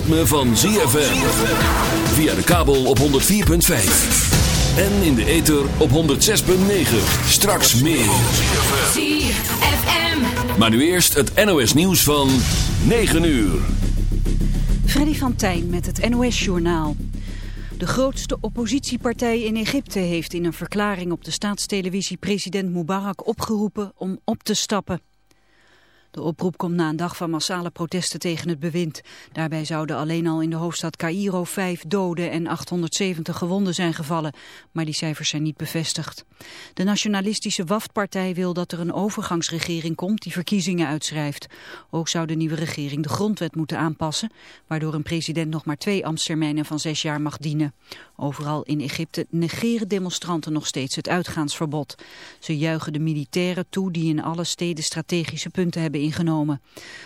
ritme van ZFM. Via de kabel op 104.5. En in de ether op 106.9. Straks meer. Maar nu eerst het NOS nieuws van 9 uur. Freddy van Tijn met het NOS-journaal. De grootste oppositiepartij in Egypte heeft in een verklaring op de staatstelevisie president Mubarak opgeroepen om op te stappen. De oproep komt na een dag van massale protesten tegen het bewind. Daarbij zouden alleen al in de hoofdstad Cairo vijf doden en 870 gewonden zijn gevallen. Maar die cijfers zijn niet bevestigd. De nationalistische WAFT-partij wil dat er een overgangsregering komt die verkiezingen uitschrijft. Ook zou de nieuwe regering de grondwet moeten aanpassen, waardoor een president nog maar twee ambtstermijnen van zes jaar mag dienen. Overal in Egypte negeren demonstranten nog steeds het uitgaansverbod. Ze juichen de militairen toe die in alle steden strategische punten hebben ingenomen.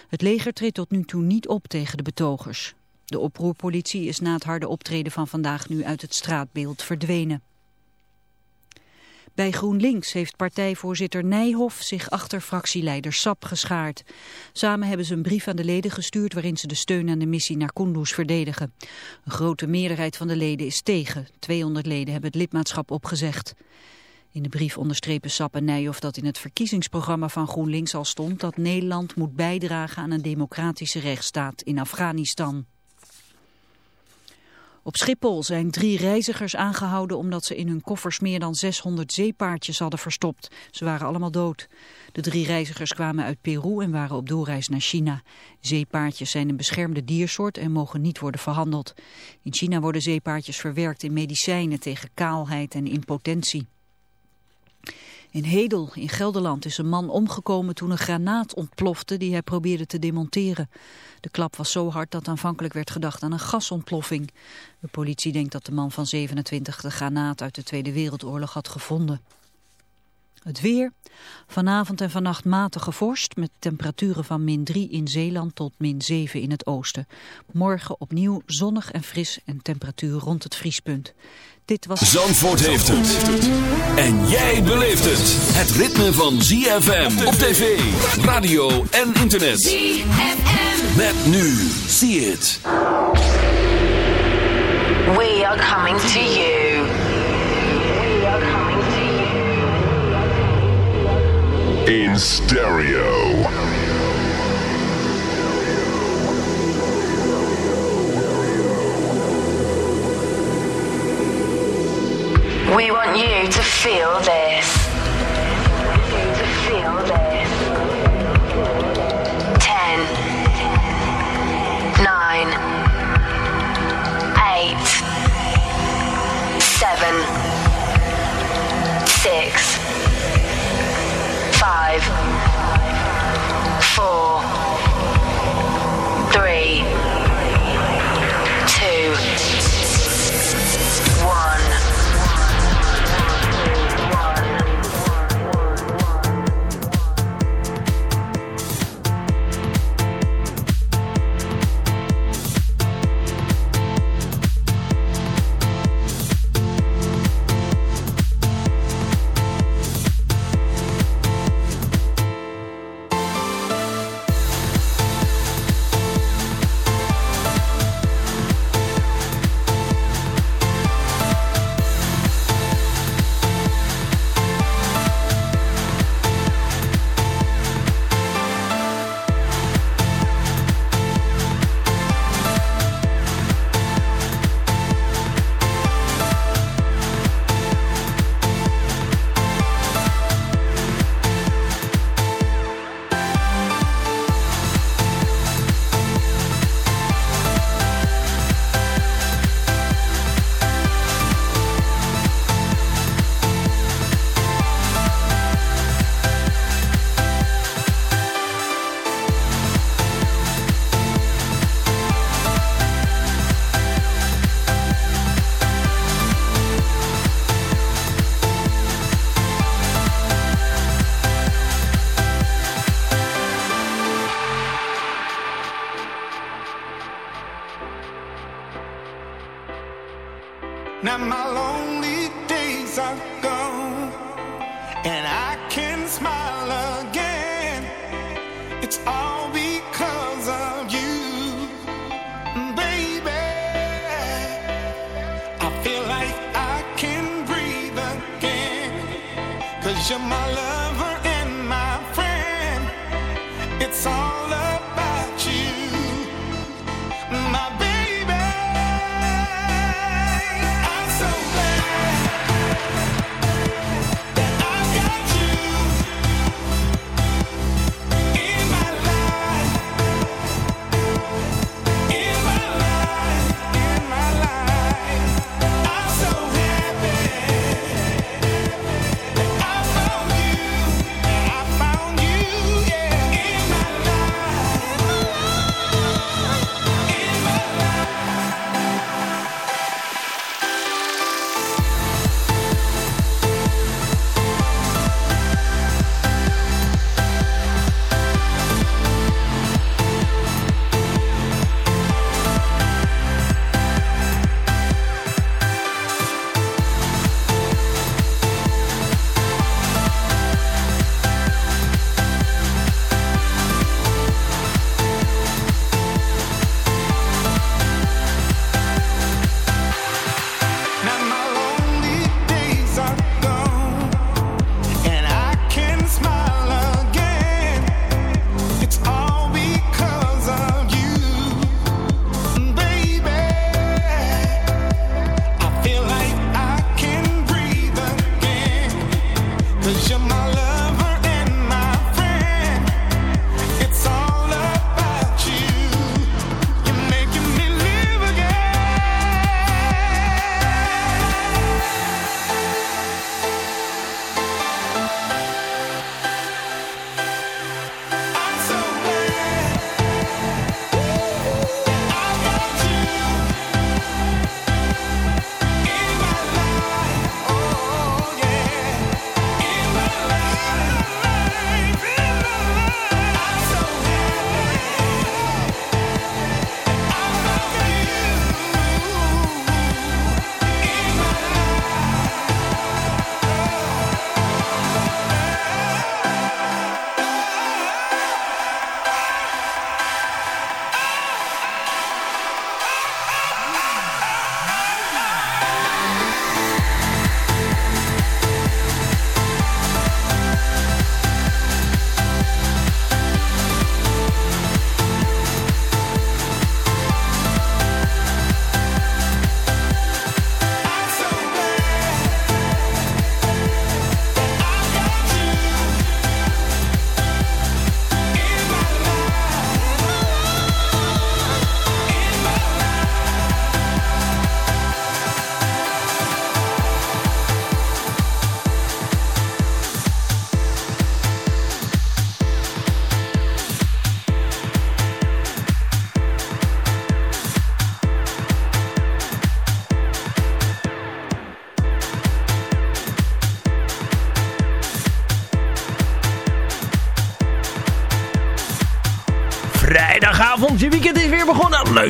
Het leger treedt tot nu toe niet op tegen de betogers. De oproerpolitie is na het harde optreden van vandaag nu uit het straatbeeld verdwenen. Bij GroenLinks heeft partijvoorzitter Nijhoff zich achter fractieleider Sap geschaard. Samen hebben ze een brief aan de leden gestuurd waarin ze de steun aan de missie naar Kunduz verdedigen. Een grote meerderheid van de leden is tegen. 200 leden hebben het lidmaatschap opgezegd. In de brief onderstrepen Sap Nijhoff dat in het verkiezingsprogramma van GroenLinks al stond dat Nederland moet bijdragen aan een democratische rechtsstaat in Afghanistan. Op Schiphol zijn drie reizigers aangehouden omdat ze in hun koffers meer dan 600 zeepaardjes hadden verstopt. Ze waren allemaal dood. De drie reizigers kwamen uit Peru en waren op doorreis naar China. Zeepaardjes zijn een beschermde diersoort en mogen niet worden verhandeld. In China worden zeepaardjes verwerkt in medicijnen tegen kaalheid en impotentie. In Hedel in Gelderland is een man omgekomen toen een granaat ontplofte die hij probeerde te demonteren. De klap was zo hard dat aanvankelijk werd gedacht aan een gasontploffing. De politie denkt dat de man van 27 de granaat uit de Tweede Wereldoorlog had gevonden. Het weer. Vanavond en vannacht matige vorst met temperaturen van min 3 in Zeeland tot min 7 in het oosten. Morgen opnieuw zonnig en fris en temperatuur rond het vriespunt. Dit was... Zandvoort heeft het. En jij beleeft het. Het ritme van ZFM op tv, radio en internet. ZFM. Met nu. See it. We are coming to you. We are coming to you. in stereo. We want you to feel this. Ten. Nine. Eight. Seven. Six. Five. Four. Three.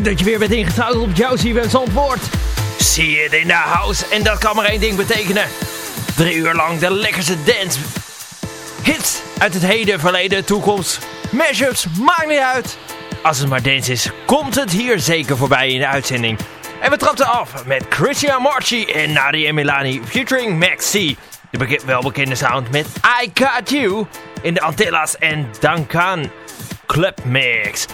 Dat je weer bent ingeschakeld op jouw CWS antwoord. Zie het in de house. En dat kan maar één ding betekenen. Drie uur lang de lekkerste dance. Hits uit het heden, verleden, toekomst. Mashups, maakt niet uit. Als het maar dance is, komt het hier zeker voorbij in de uitzending. En we trapten af met Christian Marchi en Nadia Milani featuring Max C. De welbekende sound met I Got You in de Antillas en Duncan Club Mix.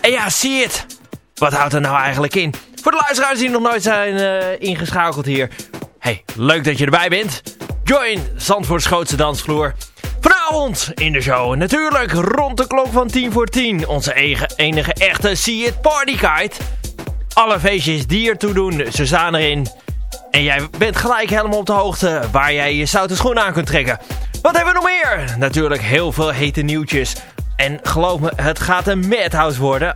En ja, zie het. Wat houdt er nou eigenlijk in? Voor de luisteraars die nog nooit zijn uh, ingeschakeld hier. Hey, leuk dat je erbij bent. Join Zandvoorts grootste dansvloer. Vanavond in de show natuurlijk rond de klok van 10 voor 10. Onze enige echte See It Party Kite. Alle feestjes die ertoe doen, ze staan erin. En jij bent gelijk helemaal op de hoogte waar jij je zoute schoen aan kunt trekken. Wat hebben we nog meer? Natuurlijk heel veel hete nieuwtjes. En geloof me, het gaat een madhouse worden.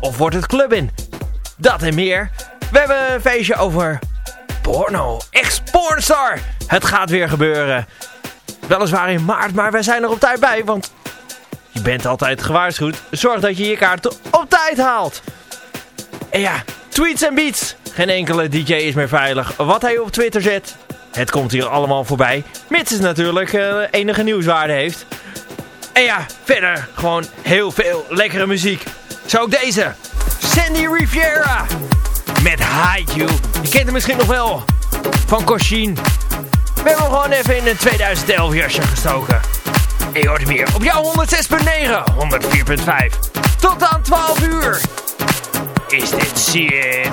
Of wordt het club in? Dat en meer. We hebben een feestje over porno. Ex-pornstar. Het gaat weer gebeuren. Weliswaar in maart, maar wij zijn er op tijd bij. Want je bent altijd gewaarschuwd. Zorg dat je je kaart op tijd haalt. En ja, tweets en beats. Geen enkele DJ is meer veilig. Wat hij op Twitter zet, het komt hier allemaal voorbij. Mits het natuurlijk uh, enige nieuwswaarde heeft. En ja, verder gewoon heel veel lekkere muziek. Zo ook deze. Sandy Riviera. Met Hide You. Je kent hem misschien nog wel. Van Coshin. We hebben hem gewoon even in een 2011 jasje gestoken. En je hoort hem op jouw 106.9, 104.5. Tot aan 12 uur. Is dit See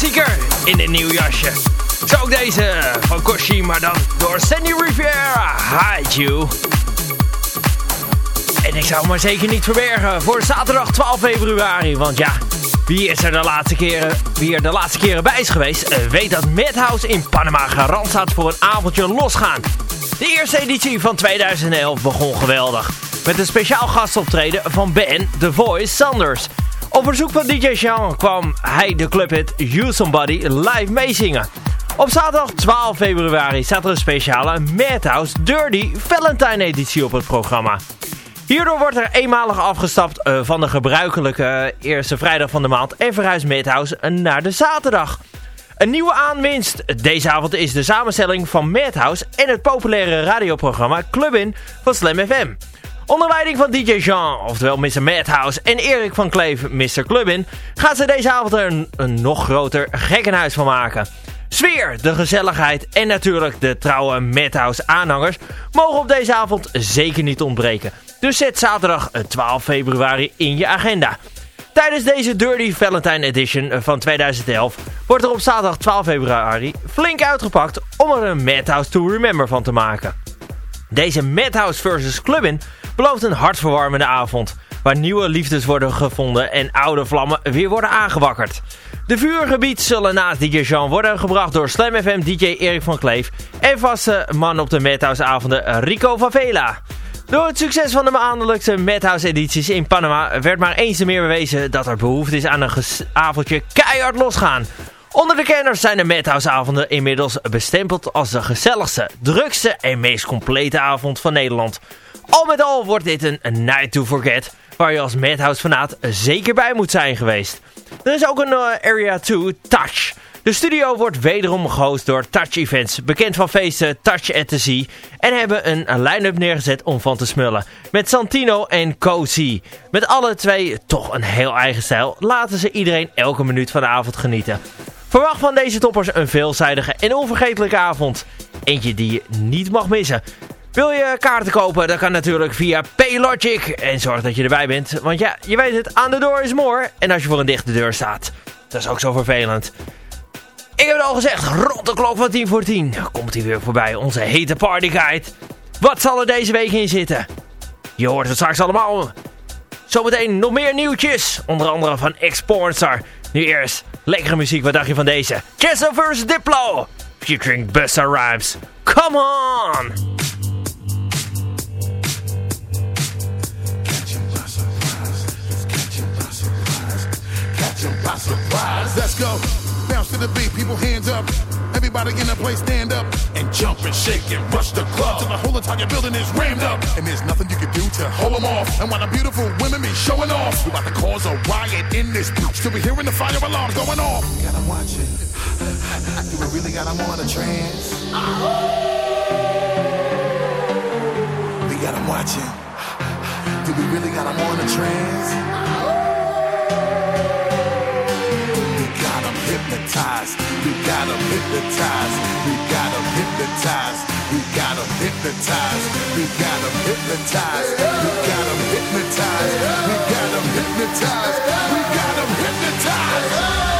klassieker in een nieuw jasje. Zo ook deze van Koshi, maar dan door Sandy Rivera. Hide You. En ik zou maar zeker niet verbergen voor zaterdag 12 februari. Want ja, wie, is er de laatste keren, wie er de laatste keren bij is geweest... Eh, weet dat Madhouse in Panama garant staat voor een avondje losgaan. De eerste editie van 2011 begon geweldig. Met een speciaal gastoptreden van Ben The Voice Sanders... Op verzoek van DJ Jean kwam hij de clubhit You Somebody live meezingen. Op zaterdag 12 februari staat er een speciale Madhouse Dirty Valentine editie op het programma. Hierdoor wordt er eenmalig afgestapt uh, van de gebruikelijke uh, eerste vrijdag van de maand en verhuist Madhouse naar de zaterdag. Een nieuwe aanwinst deze avond is de samenstelling van Madhouse en het populaire radioprogramma Clubin van Slam FM. Onder leiding van DJ Jean, oftewel Mr. Madhouse en Erik van Kleef, Mr. Clubin, gaan ze deze avond er een, nog groter gekkenhuis van maken. Sfeer, de gezelligheid en natuurlijk de trouwe Madhouse aanhangers mogen op deze avond zeker niet ontbreken. Dus zet zaterdag 12 februari in je agenda. Tijdens deze Dirty Valentine Edition van 2011 wordt er op zaterdag 12 februari flink uitgepakt om er een Madhouse to Remember van te maken. Deze Madhouse vs Clubin belooft een hartverwarmende avond, waar nieuwe liefdes worden gevonden en oude vlammen weer worden aangewakkerd. De vuurgebied zullen naast DJ Jean worden gebracht door Slam FM DJ Erik van Kleef en vaste man op de Madhouse avonden Rico van Vela. Door het succes van de maandelijkse Madhouse edities in Panama werd maar eens te meer bewezen dat er behoefte is aan een avondje keihard losgaan. Onder de kenners zijn de Madhouse avonden inmiddels bestempeld als de gezelligste, drukste en meest complete avond van Nederland. Al met al wordt dit een, night to forget, waar je als Madhouse fanaat zeker bij moet zijn geweest. Er is ook een uh, Area 2, Touch. De studio wordt wederom gehost door Touch Events, bekend van feesten Touch at the en hebben een line-up neergezet om van te smullen. Met Santino en Cozy. Met alle twee toch een heel eigen stijl, laten ze iedereen elke minuut van de avond genieten. Verwacht van deze toppers een veelzijdige en onvergetelijke avond. Eentje die je niet mag missen. Wil je kaarten kopen? Dat kan natuurlijk via Paylogic. En zorg dat je erbij bent. Want ja, je weet het, aan de door is more. En als je voor een dichte deur staat, dat is ook zo vervelend. Ik heb het al gezegd, rond de klok van 10 voor 10 komt hij weer voorbij, onze hete partyguide. Wat zal er deze week in zitten? Je hoort het straks allemaal. Zometeen nog meer nieuwtjes, onder andere van X-Pornstar. Nu eerst, lekkere muziek, wat dacht je van deze? Chesto vs Diplo, featuring Busta Rhymes. Come on! Surprise. Let's go. Bounce to the beat, people hands up. Everybody in the place stand up and jump and shake and rush the club till the whole entire building is rammed up. And there's nothing you can do to hold them off. And while the beautiful women be showing off, we about to cause a riot in this bitch till we hearing the fire alarms going off. Gotta watch it. Do we really got them on a trance? We got them watching. Do we really got them on a trance? Hypnotized. We got them hypnotized. We got them hypnotized. We got them hypnotized. We got them hypnotized. We got them hypnotized. We got them hypnotized. We got them hypnotized.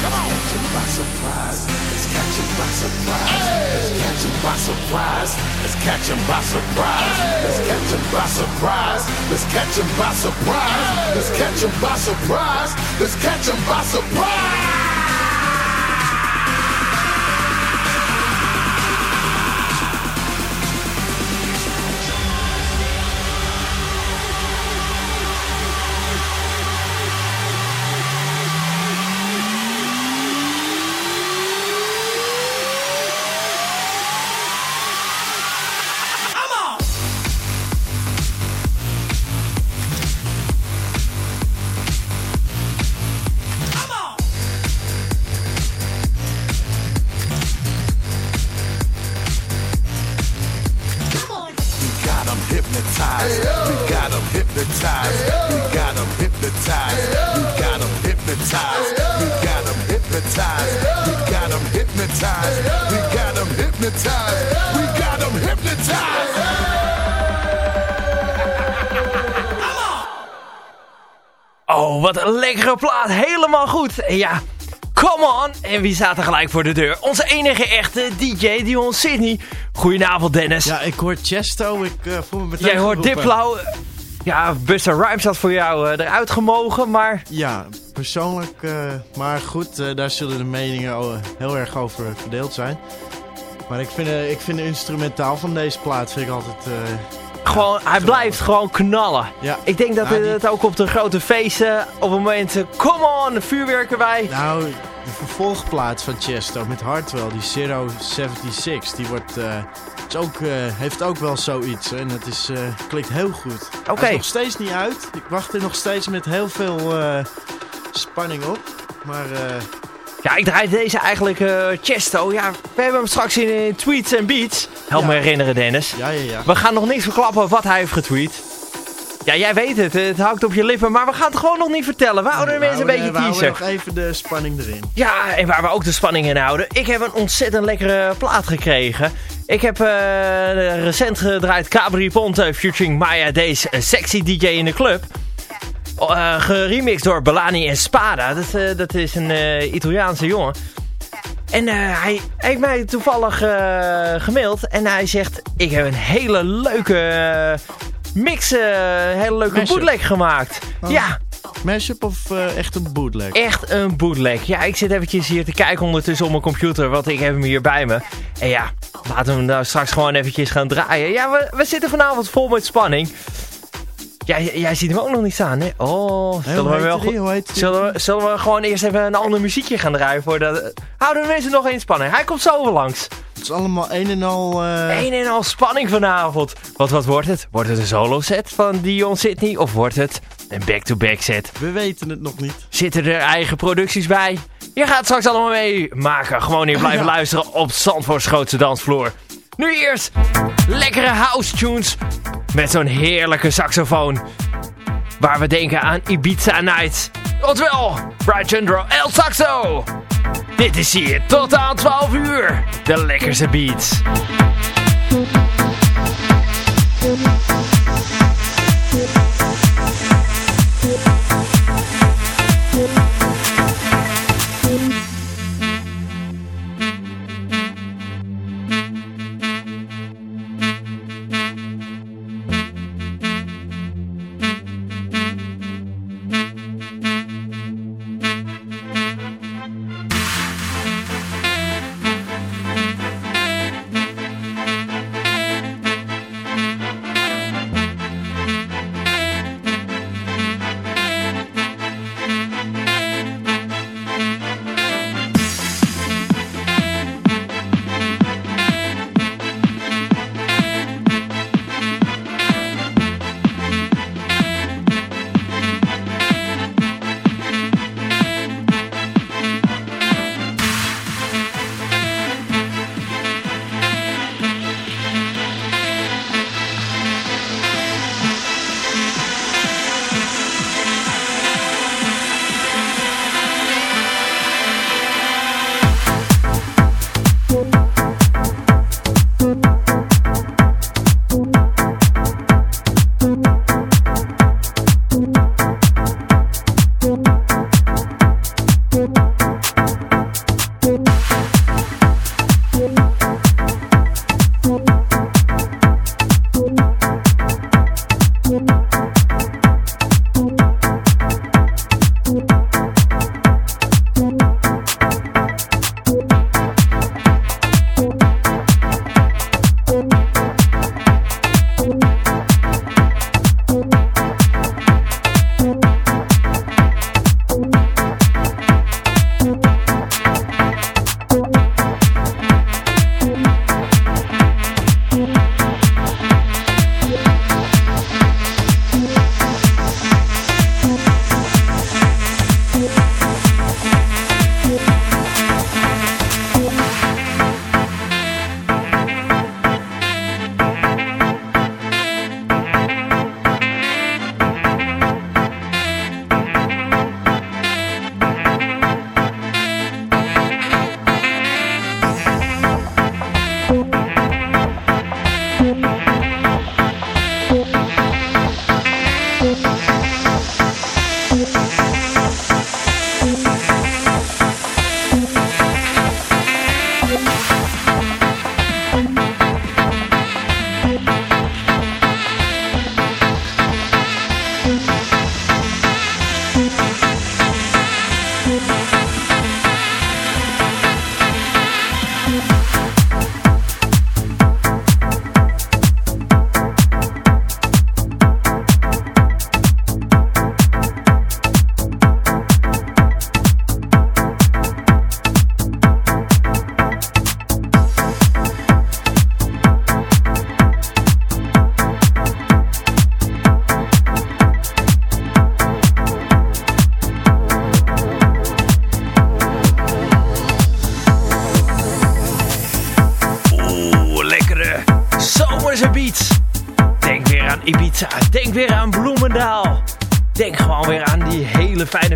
By surprise. Let's by surprise. Let's catch 'em by surprise. Let's catch 'em by surprise. Let's catch 'em by surprise. Let's catch 'em by surprise. Let's catch 'em by surprise. Let's catch 'em by surprise. Plaat. Helemaal goed. En ja, come on. En wie staat er gelijk voor de deur? Onze enige echte DJ, Dion Sydney. Goedenavond, Dennis. Ja, ik hoor Chesto. Ik eh, voel me meteen Jij hoort geroepen. Diplo. Ja, Buster Rhymes had voor jou eh, eruit gemogen, maar... Ja, persoonlijk. eh, maar goed, daar zullen de meningen heel erg over verdeeld zijn. Maar ik vind, ik vind de instrumentaal van deze plaat vind ik altijd... Gewoon, hij blijft gewoon knallen. ja. Ik denk dat die- het ook op de grote feesten, op het moment, eh, come on, vuurwerk erbij. Nou, de vervolgplaat van Chesto met Hartwell, die Zero 76, die wordt, eh, is ook, eh, heeft ook wel zoiets. En het is, eh, klinkt heel goed. Oké. Is nog steeds niet uit. Ik wacht er nog steeds met heel veel spanning op. Maar eh, Ja, ik draai deze eigenlijk, eh Chesto. Ja, we hebben hem straks in, tweets en beats. Help Ja. me herinneren, Dennis. ja, ja, ja. We gaan nog niks verklappen wat hij heeft getweet. Ja, jij weet het. Het hangt op je lippen. Maar we gaan het gewoon nog niet vertellen. We houden de mensen een beetje we houden teaser. nog even de spanning erin. Ja, en waar we ook de spanning in houden. Ik heb een ontzettend lekkere plaat gekregen. Ik heb eh, recent gedraaid Cabri Ponte featuring Maya Days, een sexy DJ in de club. Eh geremixed door Belani en Spada. Dat, eh, dat is een eh, Italiaanse jongen. En hij heeft mij toevallig gemaild. En hij zegt, ik heb een hele leuke mix, een hele leuke Mashup. bootleg gemaakt. Oh. Ja, Mashup of echt een bootleg? echt een bootleg. Ja, ik zit eventjes hier te kijken ondertussen op mijn computer, want ik heb hem hier bij me. En ja, laten we hem nou straks gewoon eventjes gaan draaien. Ja, we, we zitten vanavond vol met spanning. Jij, jij ziet hem ook nog niet staan, hè? Oh, zullen we wel die? goed... Hoe heet die? Zullen we, zullen we gewoon eerst even een ander muziekje gaan draaien voordat... Houden de mensen nog in spanning. Hij komt zo weer langs. Het is allemaal een en al... eh, Een en al spanning vanavond. Wat, wat wordt het? Wordt het een solo set van Dion Sydney? Of wordt het een back-to-back set? We weten het nog niet. Zitten er eigen producties bij? Je gaat straks allemaal meemaken. Gewoon hier blijven Ja. luisteren op Zandvoorts grootste dansvloer. Nu eerst lekkere house tunes met zo'n heerlijke saxofoon. Waar we denken aan Ibiza Nights. Oftewel, Bright Chandro El Saxo. Dit is hier tot aan 12 uur. De lekkerste beats.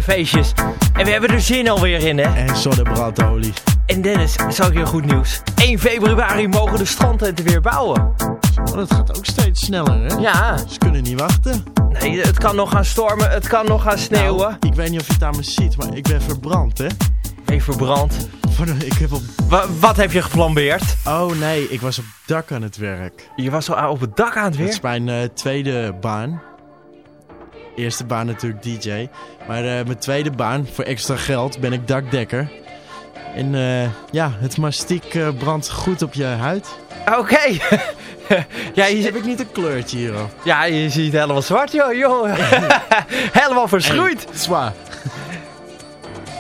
Feestjes. En we hebben er zin alweer in, hè? En zonnebrandolie. En Dennis, zal ik je goed nieuws. 1 februari mogen de strandtenten weer bouwen. Oh, dat gaat ook steeds sneller, hè? Ja, Ze kunnen niet wachten. nee, het kan nog gaan stormen, het kan nog gaan sneeuwen. Nou, ik weet niet of je het aan me ziet, maar ik ben verbrand, hè? Ben je verbrand? Ik heb op... Wa- wat heb je geflambeerd? Oh nee, ik was op dak aan het werk. Je was al op het dak aan het Dat weer? is mijn eh, tweede baan. Eerste baan natuurlijk DJ. Maar eh, mijn tweede baan, voor extra geld, ben ik dakdekker. En eh, ja, het mastiek eh, brandt goed op je huid. Oké. ja, Heb je, ik niet een kleurtje hier al? ja, je ziet helemaal zwart, joh. joh. helemaal verschroeid. Hey, zwaar.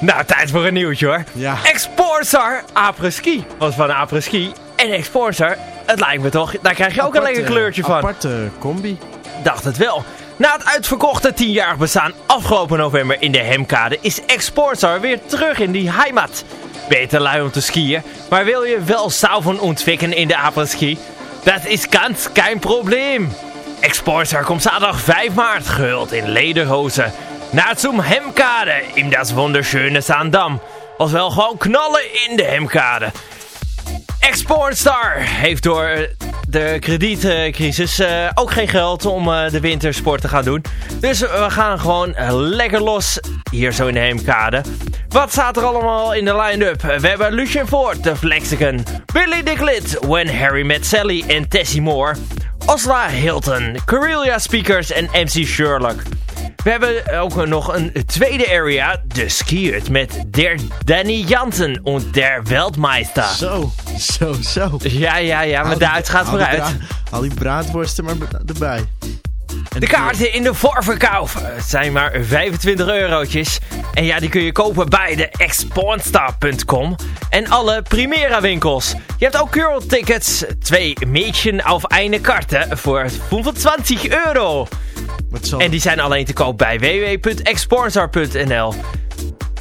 Nou, tijd voor een nieuwtje, hoor. Ja. Exportstar Après-Ski was van Après-Ski. En Exportstar, het lijkt me toch, daar krijg je ook een lekker kleurtje van. Aparte combi. Dacht het wel. Na het uitverkochte 10-jarig bestaan afgelopen november in de Hemkade is Exportstar weer terug in die heimat. Beter lui om te skiën, maar wil je wel saufen ontwikken in de Après-Ski? Dat is ganz kein probleem. Exportstar komt zaterdag 5 maart gehuld in lederhozen. Naar zum Hemkade in das wunderschöne Zaandam. Als wel gewoon knallen in de Hemkade. Exportstar heeft door de kredietcrisis eh, ook geen geld om eh, de wintersport te gaan doen. Dus we gaan gewoon eh, lekker los hier zo in de Heemkade. Wat staat er allemaal in de line-up? We hebben Lucien Ford, de Flexicon, Billy Diglett, When Harry Met Sally en Tessie Moore, Osla Hilton, Corelia Speakers en MC Sherlock. We hebben ook nog een tweede area, de skiert met Der Danny Jansen en Der Weltmeister. Zo, zo, zo. Ja, ja, ja, maar Duits gaat vooruit. Haal die braadworsten maar erbij. De kaarten in de voorverkoop Het zijn maar 25 eurotjes. En ja, die kun je kopen bij de exportstar.com en alle Primera winkels. Je hebt ook Curl tickets, twee Mädchen auf eine Karte voor 25 euro. En die zijn alleen te koop bij www.exportstar.nl.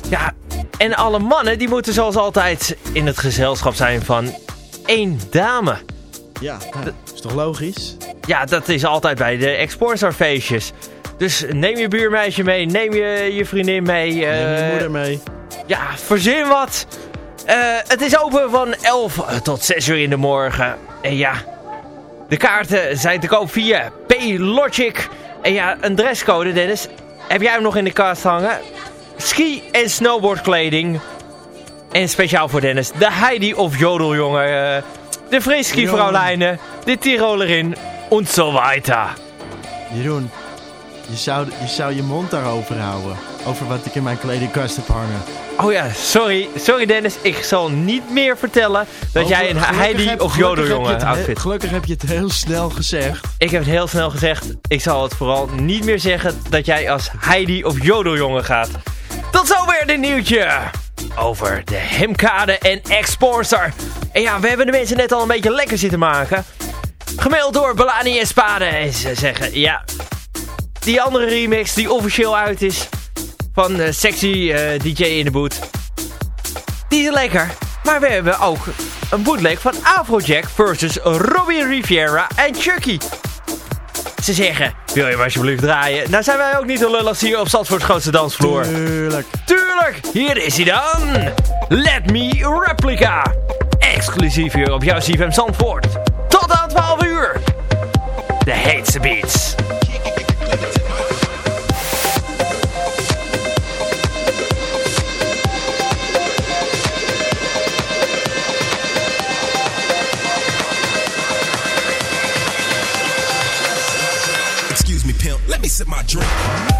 Ja, en alle mannen die moeten zoals altijd in het gezelschap zijn van één dame. Ja, nou, is toch logisch? Ja, dat is altijd bij de Exportstar feestjes. Dus neem je buurmeisje mee, neem je, je vriendin mee. Neem je eh, moeder mee. Ja, verzin wat. Eh, het is open van 11 tot 6 uur in de morgen. En ja, de kaarten zijn te koop via Paylogic. En ja, een dresscode Dennis. Heb jij hem nog in de kast hangen? Ski- en snowboardkleding. En speciaal voor Dennis, de Heidi of Jodeljongen. eh, de vrouwlijnen, de Tirolerin en zo weiter. Jeroen, je zou, je zou je mond daarover houden. Over wat ik in mijn kledingkast heb hangen. Oh ja, sorry, sorry Dennis, ik zal niet meer vertellen dat Over- jij een Heidi heb- of Jodeljongen he- outfit. Gelukkig heb je het heel snel gezegd. Ik heb het heel snel gezegd. Ik zal het vooral niet meer zeggen dat jij als Heidi of Jodeljongen gaat. Tot zover dit nieuwtje over de Hemkade en Exportstar. En ja, we hebben de mensen net al een beetje lekker zitten maken. Gemaild door Belani en Spade. En ze zeggen, ja, die andere remix die officieel uit is van sexy eh, DJ in de boot. Die is lekker. Maar we hebben ook een bootleg van Afrojack versus Robbie Riviera en Chucky. Ze zeggen, wil je hem alsjeblieft draaien? Nou zijn wij ook niet de lullig hier op Zandvoorts grootste dansvloer. Tuurlijk. Tuurlijk, hier is hij dan. Let Me Replica. Exclusief hier op jouw CFM Zandvoort. Tot aan 12 uur. De heetste beats. Let me sip my drink.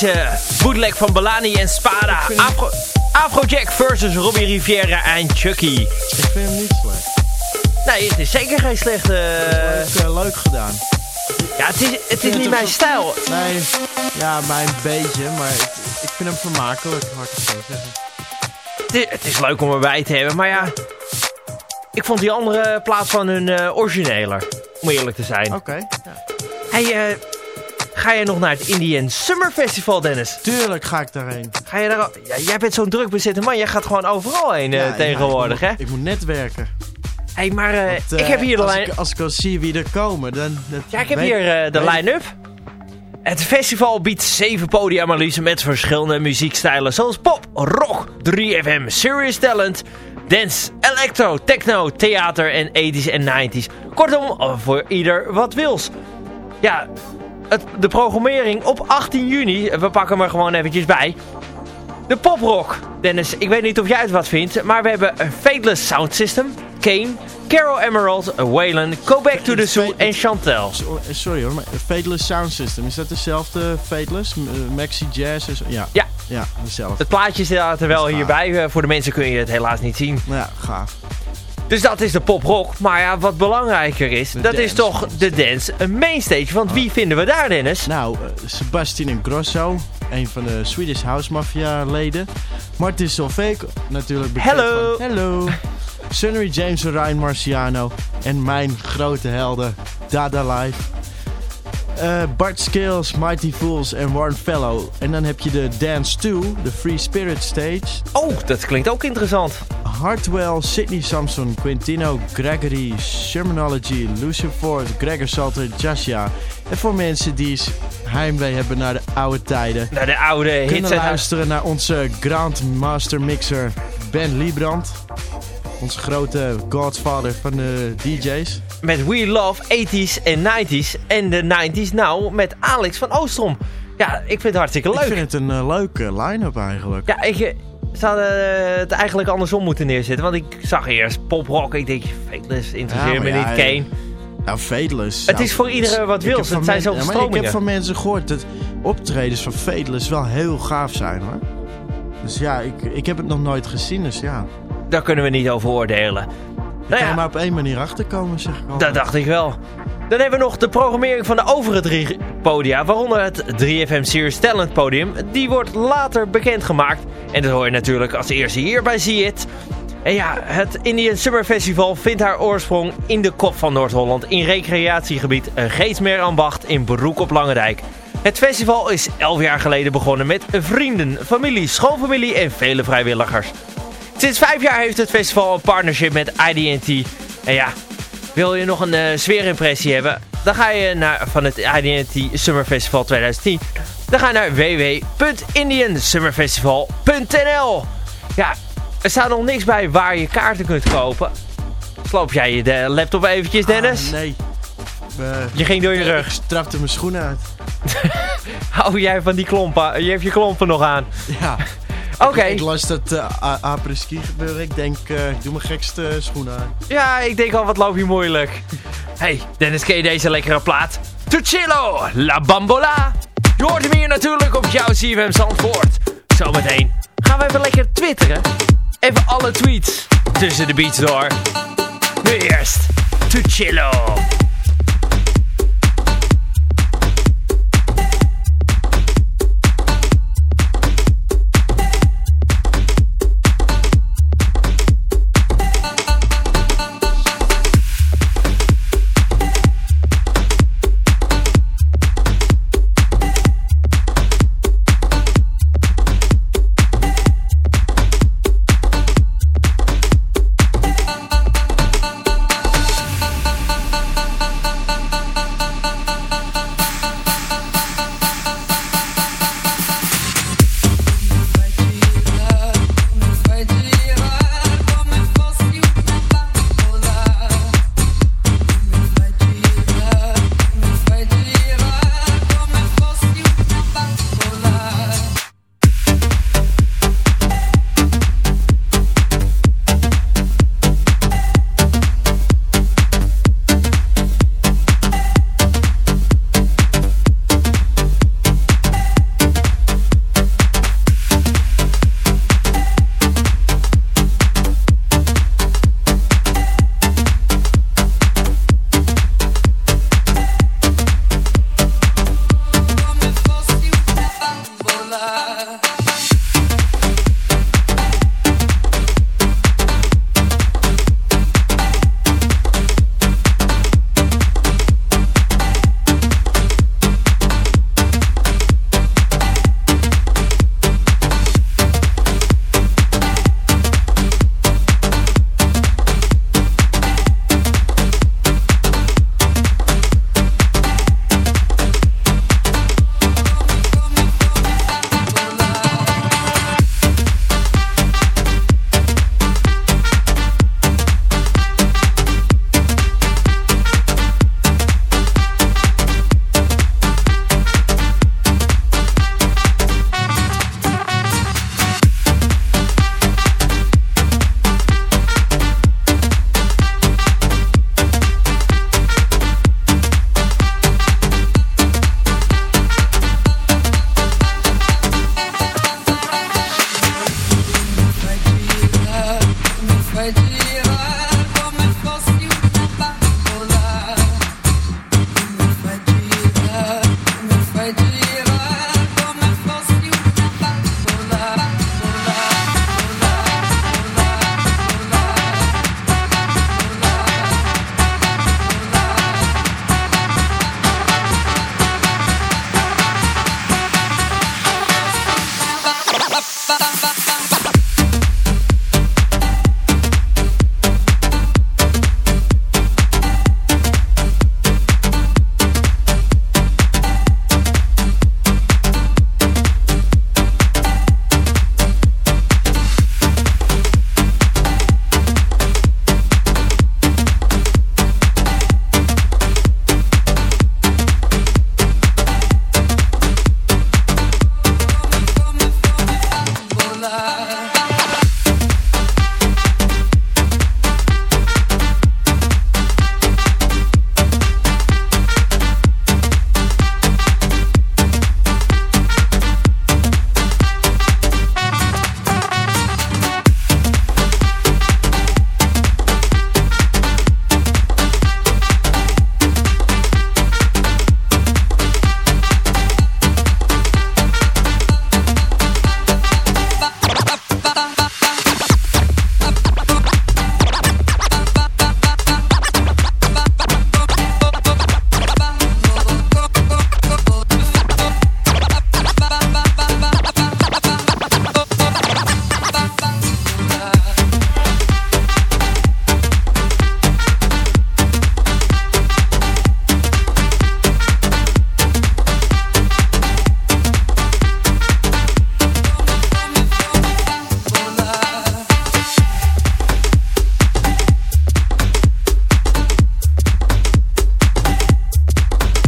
Deze bootleg van Balani en Spada? Afro, Afrojack versus Robbie Riviera en Chucky. Ik vind hem niet slecht. Nee, het is zeker geen slechte... Het is, eh, leuk gedaan. Ja, het is, het is niet het mijn stijl. Nee, ja, mijn beetje, maar ik, ik vind hem vermakelijk, ik zo zeggen. Het is, het is leuk om erbij te hebben, maar ja... Ik vond die andere plaat van hun eh origineler, om eerlijk te zijn. Oké. Ja. Hey, eh, ga je nog naar het Indian Summer Festival, Dennis? Tuurlijk ga ik daarheen. Ga je daar... al- Ja, jij bent zo'n druk bezette man, jij gaat gewoon overal heen eh, Ja, tegenwoordig, ik hè? moet, Ik moet netwerken. hey, maar eh, Want, eh, ik heb hier de als lijn... Ik, als ik al zie wie er komen, dan... Ja, ik heb weet- hier eh, de line-up. Het festival biedt zeven podiumanalysen met verschillende muziekstijlen zoals pop, rock, 3FM, serious talent, dance, electro, techno, theater en 80s en 90s. Kortom, eh, voor ieder wat wils. Ja, het, de programmering op 18 juni, we pakken hem er gewoon eventjes bij. De poprock. Dennis, ik weet niet of jij het wat vindt, maar we hebben een Fateless Sound System, Kane, Carol Emerald, Waylon, Go Back to the Zoo en Chantel. So- Sorry hoor, maar Fateless Sound System, is dat dezelfde Fateless? Eh, Maxi Jazz? Is, ja. Ja. Ja, dezelfde. Het plaatje staat er wel hierbij. eh, voor de mensen kun je het helaas niet zien. Nou ja, gaaf. Dus dat is de poprock. Maar ja, wat belangrijker is, De dat is toch de dance een mainstage. Want wie vinden we daar, Dennis? Nou, eh, Sebastian Ingrosso, een van de Swedish House Mafia leden. Martin Solveig, natuurlijk bekend Hello. van... Hello. Sunny James en Ryan Marciano. En mijn grote helden, Dada Life. Eh, Bart Skills, Mighty Fools en Warren Fellow. En dan heb je de Dance 2, de Free Spirit Stage. Oh, dat klinkt ook interessant. Hartwell, Sidney Samson, Quintino, Gregory, Shermanology, Lucian Ford, Gregor Salter, Jasja. En voor mensen die heimwee hebben naar de oude tijden. Naar de oude hits Kunnen en luisteren naar onze Grandmaster Mixer Ben Liebrand. Onze grote godfather van de DJ's. met We Love 80s en 90s. En de 90s nou met Alex van Oostrom. Ja, ik vind het hartstikke Ik leuk. vind het een eh, leuke line-up eigenlijk. Ja, ik, eh, ze hadden eh, het eigenlijk andersom moeten neerzetten. Want ik zag eerst poprock. Ik denk, Fateless interesseert Ja, me niet, ja, Kane. Nou, Fateless. Het is voor iedereen wat ik wils. heb van Het zijn men- zoveel ja, Ik heb van mensen gehoord dat optredens van Fateless wel heel gaaf zijn hoor. Dus ja, ik, ik heb het nog nooit gezien, dus ja. Daar kunnen we niet over oordelen. Nou kan ja, er maar op één manier achterkomen, zeg ik al. dat dacht ik wel. Dan hebben we nog de programmering van de overige drie podia, waaronder het 3FM Series Talent podium. Die wordt later bekendgemaakt. En dat hoor je natuurlijk als eerste hier bij See It. En ja, het Indian Summer Festival vindt haar oorsprong in de kop van Noord-Holland. In recreatiegebied Geetsmeer Ambacht in Broek op Langendijk. Het festival is 11 jaar geleden begonnen met vrienden, familie, schoonfamilie en vele vrijwilligers. Sinds 5 jaar heeft het festival een partnership met IDT. En ja, wil je nog een uh, sfeerimpressie hebben? Dan ga je naar, van het IDT Summer Festival 2010. Dan ga je naar www.indiansummerfestival.nl Ja, er staat nog niks bij waar je kaarten kunt kopen. Sloop jij je laptop eventjes, Dennis? Ah, nee. Uh, je ging door je rug. Ik strafte mijn schoenen uit. Hou jij van die klompen? Je hebt je klompen nog aan. Ja. Oké. Okay. Ik, ik, las dat uh, apres-ski gebeuren. Ik denk, uh, ik doe mijn gekste schoenen aan. Ja, ik denk al, wat loop je moeilijk. Hey, Dennis, ken je deze lekkere plaat? Tuchillo, La Bambola. Je hoort hem hier natuurlijk op jouw CFM Zandvoort. Zometeen gaan we even lekker twitteren. Even alle tweets tussen de beats door. Nu eerst, Tuchillo.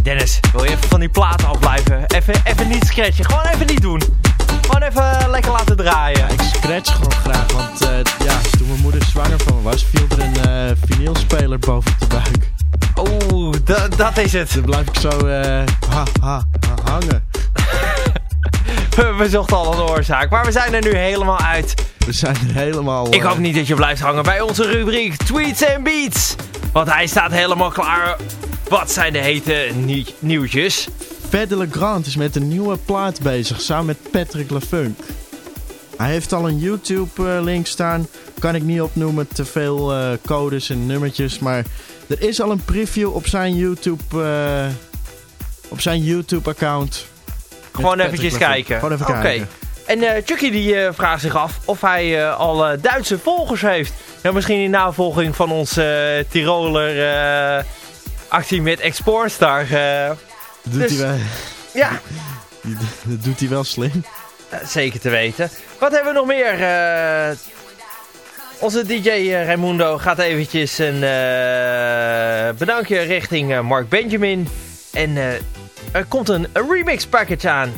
Dennis, wil je even van die platen afblijven? Even, even niet scratchen, gewoon even niet doen. Gewoon even eh, lekker laten draaien. Ik scratch gewoon graag, want eh, ja, toen mijn moeder zwanger van me was, viel er een uh, vinylspeler boven de buik. Oeh, dat is het. Dan blijf ik zo hangen. we zochten al een oorzaak, maar we zijn er nu helemaal uit. We zijn er helemaal... Ik hoop niet dat je blijft hangen bij onze rubriek Tweets and Beats. Want hij staat helemaal klaar wat zijn de hete nie- nieuwtjes? Fede Legrand is met een nieuwe plaat bezig, samen met Patrick LeFunk. Hij heeft al een YouTube-link staan. Kan ik niet opnoemen, te veel eh, codes en nummertjes. Maar er is al een preview op zijn YouTube... eh, op zijn YouTube-account. Gewoon Met eventjes LeFunk. kijken. Gewoon even Oké. kijken. En eh, Chucky die eh, vraagt zich af of hij eh, al eh, Duitse volgers heeft. Ja, misschien in navolging van onze eh, Tiroler eh, actie met Exportstar. eh Dat doet, Dus- hij wel, ja, dat doet hij wel slim. eh, zeker te weten. Wat hebben we nog meer? Eh, onze DJ Raimundo gaat eventjes een bedankje richting Mark Benjamin. En er komt een remix package aan.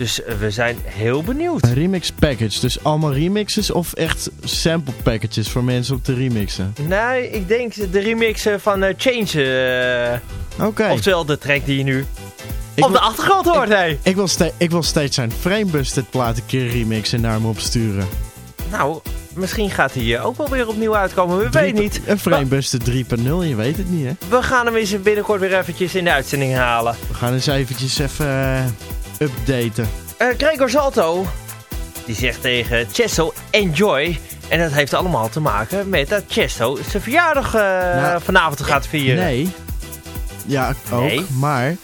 Dus eh, we zijn heel benieuwd. Een remix package. Dus allemaal remixes of echt sample packages voor mensen om te remixen? Nee, ik denk de remix eh, van eh, Change. eh, Oké. Oftewel de track die je nu Ik op de achtergrond hoort. hey. Ik wil, ik wil steeds zijn Framebusted plaat een keer remixen en naar hem opsturen. Nou, misschien gaat hij ook wel weer opnieuw uitkomen. We weten niet. Een Framebusted 3.0, je weet het niet hè. We gaan hem eens binnenkort weer eventjes in de uitzending halen. We gaan eens eventjes even updaten. Eh, Gregor Salto, die zegt tegen Chesto enjoy. En dat heeft allemaal te maken met dat Chesto zijn verjaardag eh, Nou, vanavond gaat vieren. Nee. Ja, ook. Nee. Maar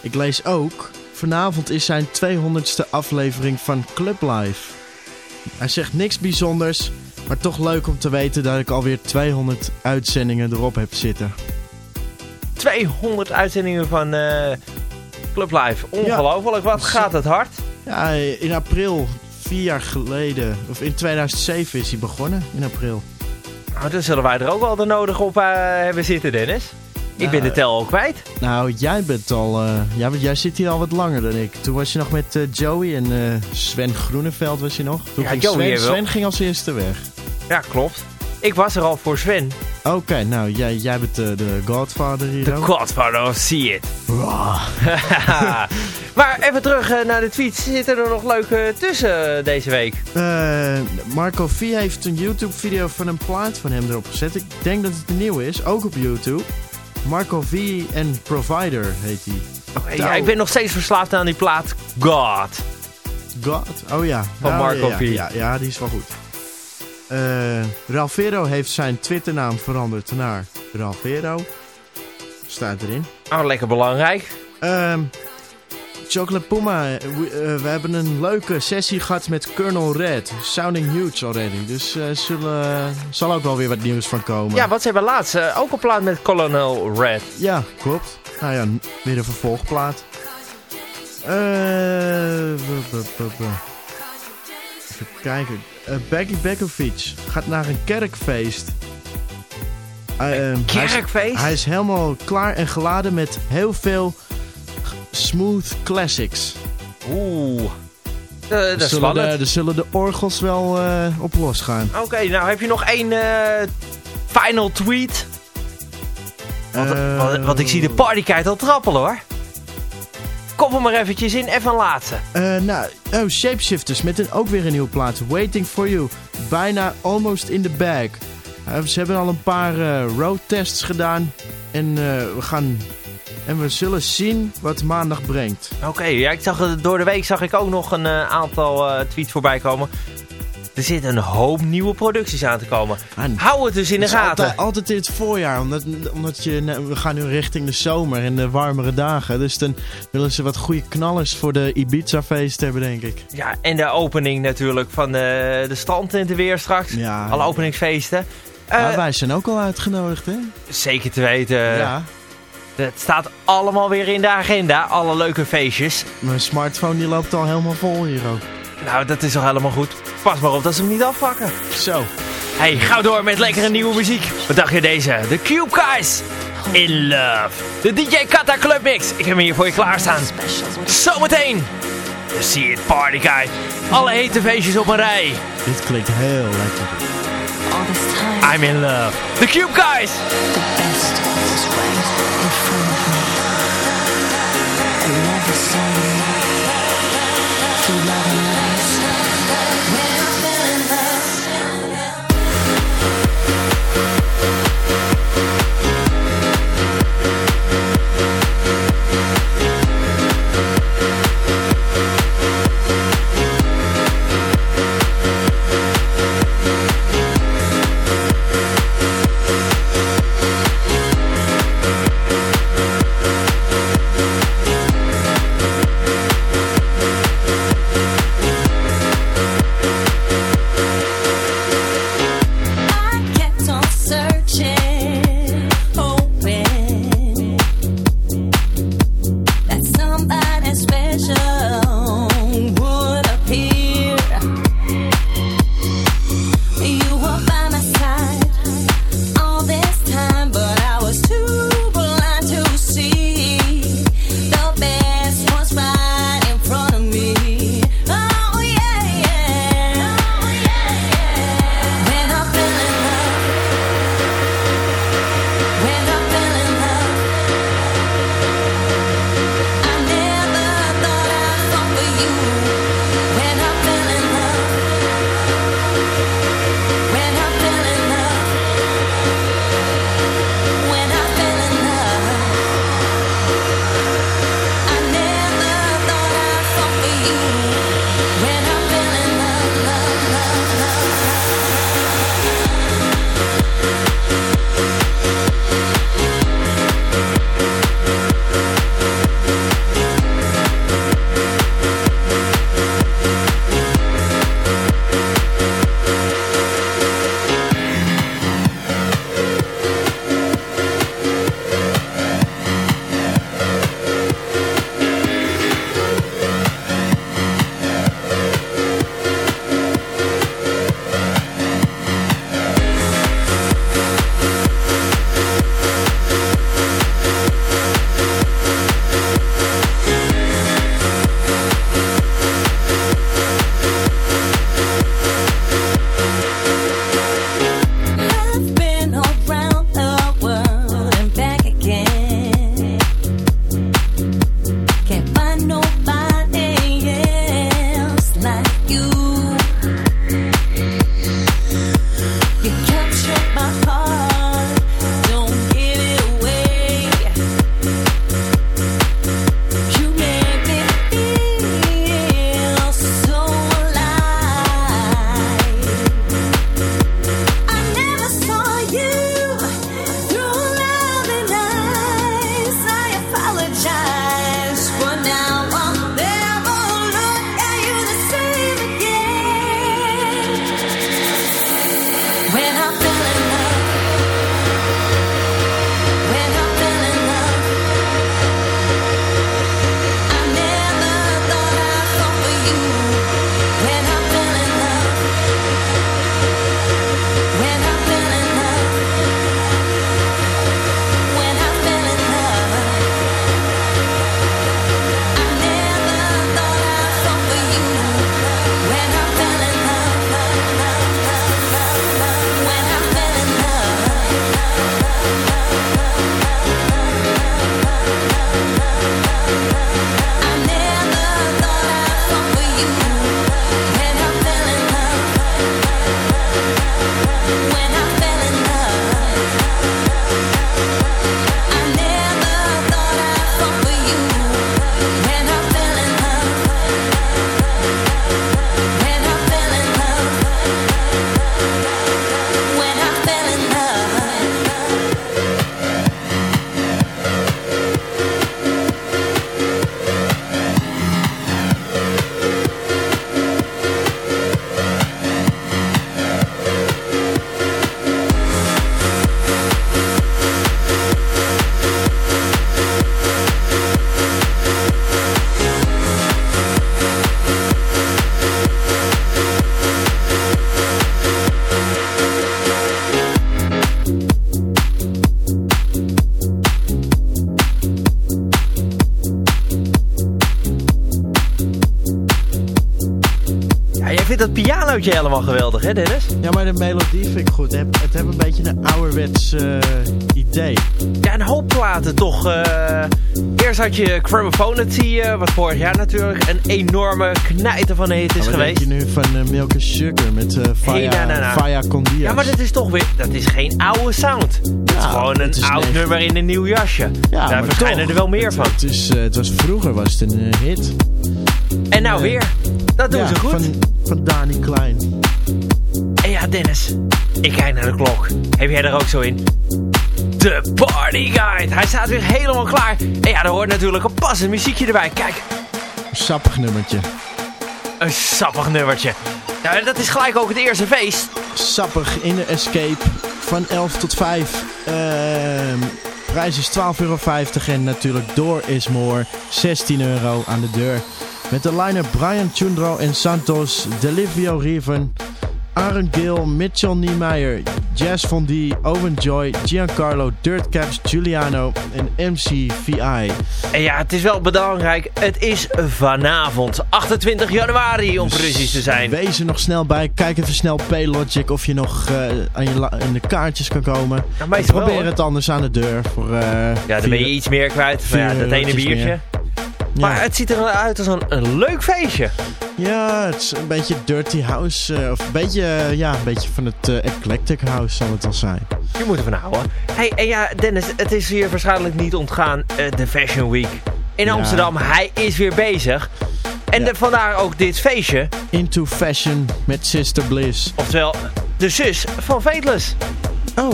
ik lees ook, vanavond is zijn 200ste aflevering van Club Live. Hij zegt niks bijzonders, maar toch leuk om te weten dat ik alweer 200 uitzendingen erop heb zitten. 200 uitzendingen van eh, Club Live. Ongelooflijk, wat gaat het hard. Ja, in april, vier jaar geleden, of in 2007 is hij begonnen, in april. Nou, dan zullen wij er ook wel de nodig op eh, hebben zitten, Dennis. Ik ben de tel ook kwijt. Nou, jij bent al, eh, ja, want jij zit hier al wat langer dan ik. Toen was je nog met eh, Joey en Sven Groeneveld was je nog. Toen Ja, ging Joey Sven ging als eerste weg. Ja, klopt. Ik was er al voor Sven. Oké, nou, jij, jij bent de, de godfather hier ook. Godfather of See It. maar even terug eh, naar de tweets. Zitten er nog leuke tussen eh, deze week? Eh, Marco V heeft een YouTube-video van een plaat van hem erop gezet. Ik denk dat het een nieuwe is, ook op YouTube. Marco V en Provider heet hij. Nou. ja, ik ben nog steeds verslaafd aan die plaat God. God? Oh ja. Van Oh, Marco ja, V. Ja, ja, die is wel goed. Eh Ralvero heeft zijn Twitternaam veranderd naar Ralvero. Staat erin. Oh, lekker belangrijk. Ehm Chocolate Puma, we, eh, we hebben een leuke sessie gehad met Colonel Red. Sounding huge already. Dus er zullen zal ook wel weer wat nieuws van komen. Ja, wat ze hebben laatst eh, ook een plaat met Colonel Red. Ja, klopt. Nou ja, weer een vervolgplaat. Eh, Even kijken. Eh Becky Bekovic gaat naar een kerkfeest. Eh, hij is- Kerkfeest? Hij is helemaal klaar en geladen met heel veel smooth classics. Oeh. Eh, dat is zullen, de, zullen de orgels wel op losgaan. Oké, nou heb je nog één final tweet? Want, ik zie de partykite al trappelen hoor. Kom er maar eventjes in, even laatste. Eh, nou, oh, Shapeshifters met een, ook weer een nieuwe plaat. Waiting for You. Bijna almost in the bag. Eh, ze hebben al een paar eh, roadtests gedaan. En we gaan... En we zullen zien wat maandag brengt. Oké, ja, ik zag, door de week zag ik ook nog een aantal tweets voorbij komen. Er zit een hoop nieuwe producties aan te komen. En Hou het dus in de gaten. Altijd, altijd in het voorjaar. Omdat, omdat je, nou, we gaan nu richting de zomer en de warmere dagen. Dus dan willen ze wat goede knallers voor de Ibiza-feest hebben, denk ik. Ja, en de opening natuurlijk van de, de strandtenten weer straks. Ja, Alle openingsfeesten. Eh, Ja, wij zijn ook al uitgenodigd, hè? Zeker te weten. ja. Het staat allemaal weer in de agenda. Alle leuke feestjes. Mijn smartphone die loopt al helemaal vol hier ook. Nou, dat is toch helemaal goed. Pas maar op dat ze hem niet afpakken. Zo. Hey, gauw door met lekkere nieuwe muziek. Wat dacht je deze? The Cube Guys. In Love. De DJ Kata Club Mix. Ik heb hem hier voor je klaarstaan. Zometeen. See it party guy. Alle hete feestjes op een rij. Dit klinkt heel lekker. All this time, I'm in love. The Cube Guys. the best was right in front of me. Pianootje helemaal geweldig, hè Dennis? Ja, maar de melodie vind ik goed. Het heeft, het heeft een beetje een ouderwets eh, idee. Ja, een hoop platen toch. eh, eerst had je Chromophonity, eh wat vorig jaar natuurlijk een enorme knijter van hit is wat geweest. je nu van uh, Milk and Sugar met uh, Faya, Hey, na, na, na. Faya Condias? Ja, maar dat is toch weer, dat is geen oude sound. Dat is Ja, gewoon een het is oud negen- nummer in een nieuw jasje. Ja, Daar verschijnen er wel meer van. Het, is, eh, het was, vroeger was het een eh, hit. En nou eh, weer. Dat doen Ja, ze goed. Van, van Dani Klein. En ja, Dennis, ik kijk naar de klok. Heb jij er ook zo in? De Party Guide. Hij staat weer helemaal klaar. En ja, er hoort natuurlijk een passend muziekje erbij. Kijk, Een sappig nummertje. een sappig nummertje. Nou, dat is gelijk ook het eerste feest. Sappig in de Escape. Van 11 tot 5. Ehm, prijs is 12,50 euro. En natuurlijk door is more. 16 euro aan de deur. Met de line-up Brian Chundro en Santos. Delivio Riven. Aaron Gill, Mitchell Niemeyer, Jazz Fondi, Owen Joy, Giancarlo, Dirtcaps, Giuliano en MC VI. En ja, het is wel belangrijk. Het is vanavond, 28 januari om Dus precies te zijn. Wees er nog snel bij. Kijk even snel Paylogic of je nog eh, aan, je aan de kaartjes kan komen. Wel, Probeer het anders aan de deur. Voor, eh, Ja, dan ben je iets meer kwijt. van ja, dat ene biertje. meer. Maar het ziet eruit als een, een leuk feestje. Ja, het is een beetje dirty house. eh, of een beetje, eh, ja, een beetje van het eh, eclectic house zal het wel zijn. Je moet ervan houden. Hey, en ja, Dennis, het is hier waarschijnlijk niet ontgaan. de Fashion Week in Ja. Amsterdam. Hij is weer bezig. En Ja. de- vandaar ook dit feestje. Into Fashion met Sister Bliss. Oftewel, de zus van Fateless. Oh,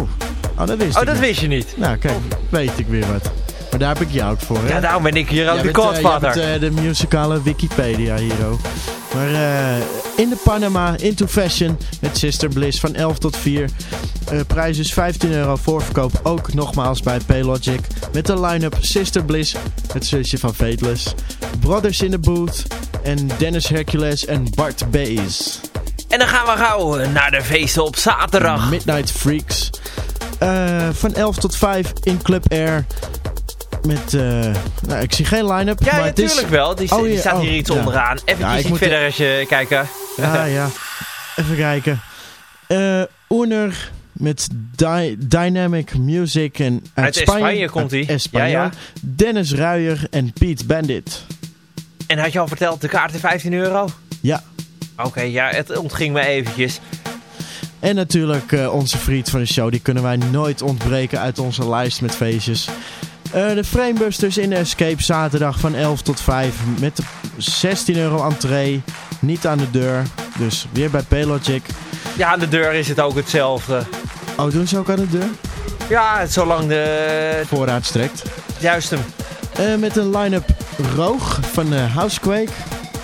oh dat wist Oh, ik dat niet. wist je niet. Nou, kijk, weet ik weer wat. Maar daar heb ik jou ook voor, hè? Ja, daarom ben ik hier ook Jij de eh, godfather. bent, eh, de musicale Wikipedia hero. Maar eh, in de Panama, Into Fashion met Sister Bliss van 11 tot 4. Eh prijs is 15 euro voorverkoop, ook nogmaals bij Paylogic. Met de line-up Sister Bliss, het zusje van Fateless. Brothers in the Booth en Dennis Hercules en Bart Bays. En dan gaan we gauw naar de feesten op zaterdag. Midnight Freaks. Van 11 tot 5 in Club Air. Met, eh, nou, ik zie geen line-up. Ja, maar het is... natuurlijk wel. Die, Oh, die staat hier oh, iets ja. onderaan. Even Ja, moet- verder als je kijken. Ja, ja. Even kijken. Eh Oener met Dy- Dynamic Music en uit, Uit Spanje komt hij. Ja, ja. Dennis Ruijer en Piet Bandit. En had je al verteld, de kaart is 15 euro? Ja. Oké, ja, het ontging me eventjes. En natuurlijk eh, onze vriend van de show. Die kunnen wij nooit ontbreken uit onze lijst met feestjes. Eh, de Framebusters in de Escape zaterdag van 11 tot 5. Met de 16 euro entree. Niet aan de deur. Dus weer bij Paylogic. Ja, aan de deur is het ook hetzelfde. Oh, doen ze ook aan de deur? Ja, zolang de... Voorraad strekt. Juist hem. Eh, met een line-up Roog van eh, Housequake.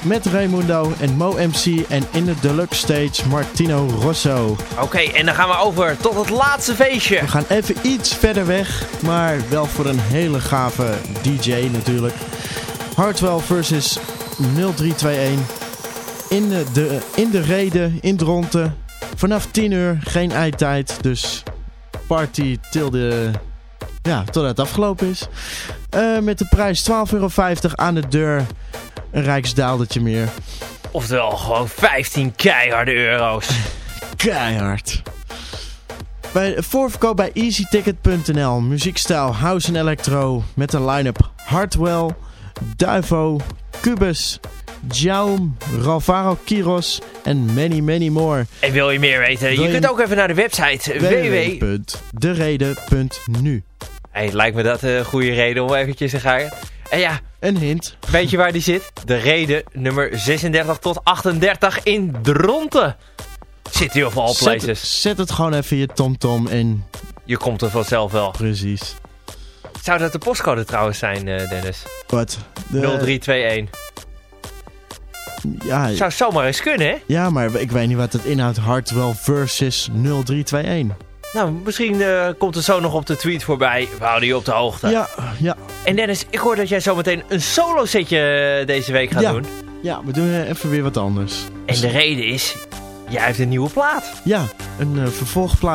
Met Raimundo en Mo MC. En in de deluxe stage Martino Rosso. Oké, en dan gaan we over tot het laatste feestje. We gaan even iets verder weg. Maar wel voor een hele gave DJ natuurlijk. Hardwell versus 0321. In de, de, in de reden, in Dronten. Vanaf 10 uur, geen eindtijd. Dus party till de... Ja, totdat het afgelopen is. Eh, met de prijs 12,50 euro aan de deur. Een rijksdaaldertje meer. Oftewel, gewoon 15 keiharde euro's. Keihard. Bij voorverkoop bij easyticket.nl. Muziekstijl House en Electro. Met een line-up Hardwell, Duivo, Cubus, Jaum, Ralvaro Kiros en many, many more. En wil je meer weten? Je je- kunt ook even naar de website www... Hey, lijkt me dat een goede reden om eventjes te gaan. En ja, Een hint. weet je waar die zit? De reden nummer 36 tot 38 in Dronten. Zit hier of all places. zet het gewoon even in je tomtom en Je komt er vanzelf wel. precies. Zou dat de postcode trouwens zijn, eh, Dennis? Wat? De- 0321. Ja, Zou zomaar eens kunnen, hè? ja, maar ik weet niet wat het inhoudt. Hardwell versus 0321. Nou, misschien eh, komt er zo nog op de tweet voorbij. We houden je op de hoogte. Ja, ja, En Dennis, ik hoor dat jij zometeen een solo setje eh, deze week gaat Ja. doen. ja, we doen eh, even weer wat anders. En de reden is, jij hebt een nieuwe plaat. Ja, een vervolgplaat